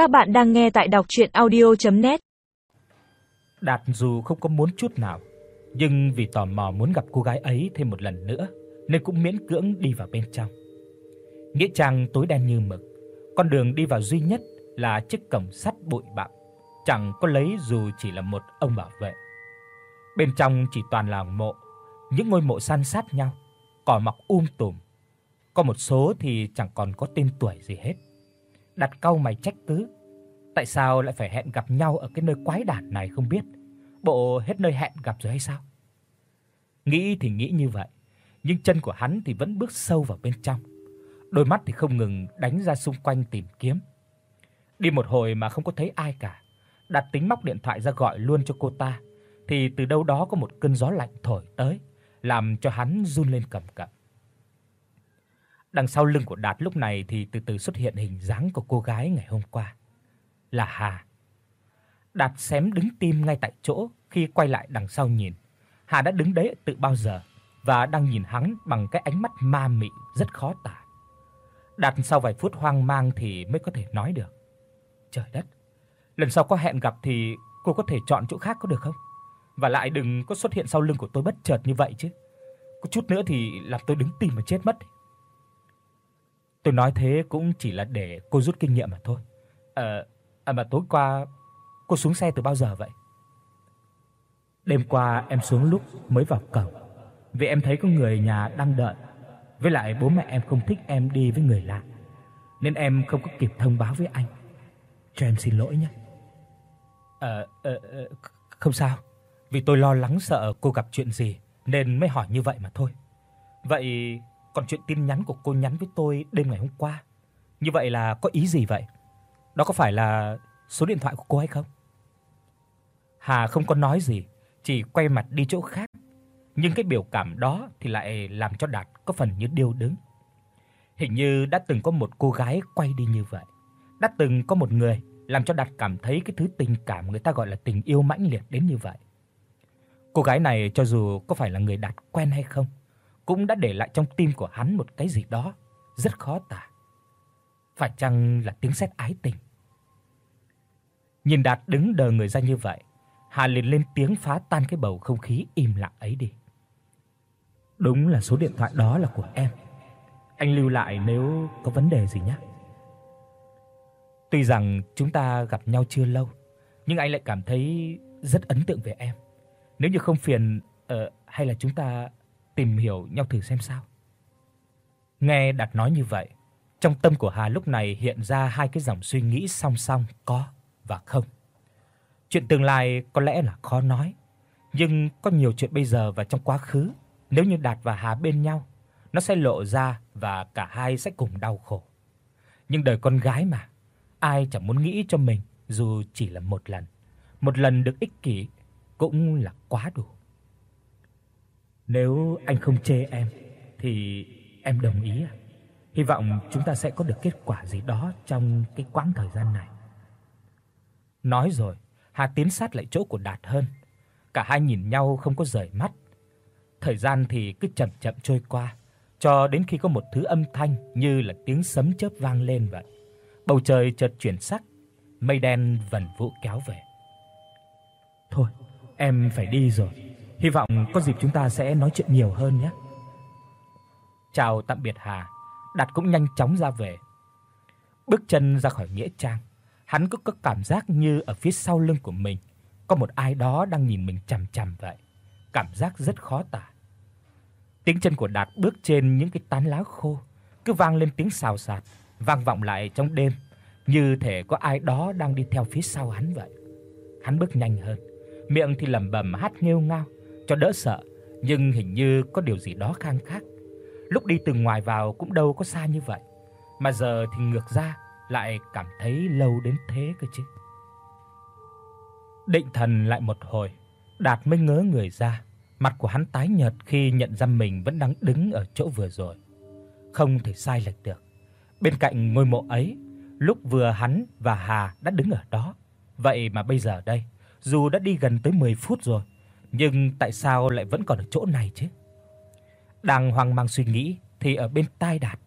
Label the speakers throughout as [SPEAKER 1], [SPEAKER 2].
[SPEAKER 1] Các bạn đang nghe tại đọc audio net
[SPEAKER 2] Đạt dù không có muốn chút nào, nhưng vì tò mò muốn gặp cô gái ấy thêm một lần nữa, nên cũng miễn cưỡng đi vào bên trong. Nghĩa trang tối đen như mực, con đường đi vào duy nhất là chiếc cổng sắt bụi bặm, chẳng có lấy dù chỉ là một ông bảo vệ. Bên trong chỉ toàn là mộ, những ngôi mộ san sát nhau, cỏ mọc um tùm. Có một số thì chẳng còn có tên tuổi gì hết. Đặt cau mày trách cứ, tại sao lại phải hẹn gặp nhau ở cái nơi quái đản này không biết. Bộ hết nơi hẹn gặp rồi hay sao? Nghĩ thì nghĩ như vậy, nhưng chân của hắn thì vẫn bước sâu vào bên trong. Đôi mắt thì không ngừng đánh ra xung quanh tìm kiếm. Đi một hồi mà không có thấy ai cả. Đặt tính móc điện thoại ra gọi luôn cho cô ta, thì từ đâu đó có một cơn gió lạnh thổi tới, làm cho hắn run lên cầm cập. Đằng sau lưng của Đạt lúc này thì từ từ xuất hiện hình dáng của cô gái ngày hôm qua, là Hà. Đạt xém đứng tim ngay tại chỗ khi quay lại đằng sau nhìn. Hà đã đứng đấy từ bao giờ và đang nhìn hắn bằng cái ánh mắt ma mị rất khó tả. Đạt sau vài phút hoang mang thì mới có thể nói được. Trời đất, lần sau có hẹn gặp thì cô có thể chọn chỗ khác có được không? Và lại đừng có xuất hiện sau lưng của tôi bất chợt như vậy chứ. Có chút nữa thì làm tôi đứng tim mà chết mất. Tôi nói thế cũng chỉ là để cô rút kinh nghiệm mà thôi. Ờ, à mà tối qua cô xuống xe từ bao giờ vậy? Đêm qua em xuống lúc mới vào cổng. Vì em thấy có người nhà đang đợi. Với lại bố mẹ em không thích em đi với người lạ. Nên em không có kịp thông báo với anh. Cho em xin lỗi nhé. Ờ ờ, ờ không sao. Vì tôi lo lắng sợ cô gặp chuyện gì nên mới hỏi như vậy mà thôi. Vậy còn chuyện tin nhắn của cô nhắn với tôi đêm ngày hôm qua, như vậy là có ý gì vậy? Đó có phải là số điện thoại của cô hay không? Hà không có nói gì, chỉ quay mặt đi chỗ khác. Nhưng cái biểu cảm đó thì lại làm cho Đạt có phần như điêu đứng. Hình như đã từng có một cô gái quay đi như vậy. Đã từng có một người làm cho Đạt cảm thấy cái thứ tình cảm người ta gọi là tình yêu mãnh liệt đến như vậy. Cô gái này cho dù có phải là người Đạt quen hay không, cũng đã để lại trong tim của hắn một cái gì đó rất khó tả. Phải chăng là tiếng sét ái tình? Nhìn Đạt đứng đờ người ra như vậy, Hà liền lên tiếng phá tan cái bầu không khí im lặng ấy đi. Đúng là số điện thoại đó là của em. Anh lưu lại nếu có vấn đề gì nhé. Tuy rằng chúng ta gặp nhau chưa lâu, nhưng anh lại cảm thấy rất ấn tượng về em. Nếu như không phiền, ờ hay là chúng ta tìm hiểu nhau thử xem sao. Nghe Đạt nói như vậy, trong tâm của Hà lúc này hiện ra hai cái dòng suy nghĩ song song có và không. Chuyện tương lai có lẽ là khó nói, nhưng có nhiều chuyện bây giờ và trong quá khứ, nếu như Đạt và Hà bên nhau, nó sẽ lộ ra và cả hai sẽ cùng đau khổ. Nhưng đời con gái mà, ai chẳng muốn nghĩ cho mình dù chỉ là một lần. Một lần được ích kỷ cũng là quá đủ. Nếu anh không chê em thì em đồng ý à? Hy vọng chúng ta sẽ có được kết quả gì đó trong cái quãng thời gian này. Nói rồi, Hà tiến sát lại chỗ của Đạt hơn. Cả hai nhìn nhau không có rời mắt. Thời gian thì cứ chậm chậm trôi qua, cho đến khi có một thứ âm thanh như là tiếng sấm chớp vang lên vậy. Bầu trời chợt chuyển sắc, mây đen vần vũ kéo về. Thôi, em phải đi rồi. Hy vọng có dịp chúng ta sẽ nói chuyện nhiều hơn nhé. Chào tạm biệt Hà, Đạt cũng nhanh chóng ra về. Bước chân ra khỏi nghĩa trang, hắn cứ có cảm giác như ở phía sau lưng của mình có một ai đó đang nhìn mình chằm chằm vậy. Cảm giác rất khó tả. Tiếng chân của Đạt bước trên những cái tán lá khô cứ vang lên tiếng xào xạc, vang vọng lại trong đêm, như thể có ai đó đang đi theo phía sau hắn vậy. Hắn bước nhanh hơn, miệng thì lẩm bẩm hát nghêu ngao cho đỡ sợ, nhưng hình như có điều gì đó khang khác. Lúc đi từ ngoài vào cũng đâu có xa như vậy, mà giờ thì ngược ra lại cảm thấy lâu đến thế cơ chứ. Định thần lại một hồi, Đạt mới ngớ người ra, mặt của hắn tái nhợt khi nhận ra mình vẫn đang đứng ở chỗ vừa rồi. Không thể sai lệch được. Bên cạnh ngôi mộ ấy, lúc vừa hắn và Hà đã đứng ở đó, vậy mà bây giờ đây, dù đã đi gần tới 10 phút rồi, nhưng tại sao lại vẫn còn ở chỗ này chứ? Đang hoang mang suy nghĩ thì ở bên tai Đạt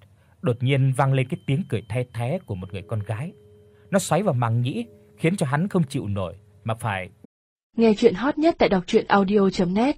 [SPEAKER 2] đột nhiên vang lên cái tiếng cười the thé của một người con gái. nó xoáy vào màng nhĩ, khiến cho hắn không chịu nổi mà phải
[SPEAKER 3] Nghe truyện hot nhất tại doctruyenaudio.net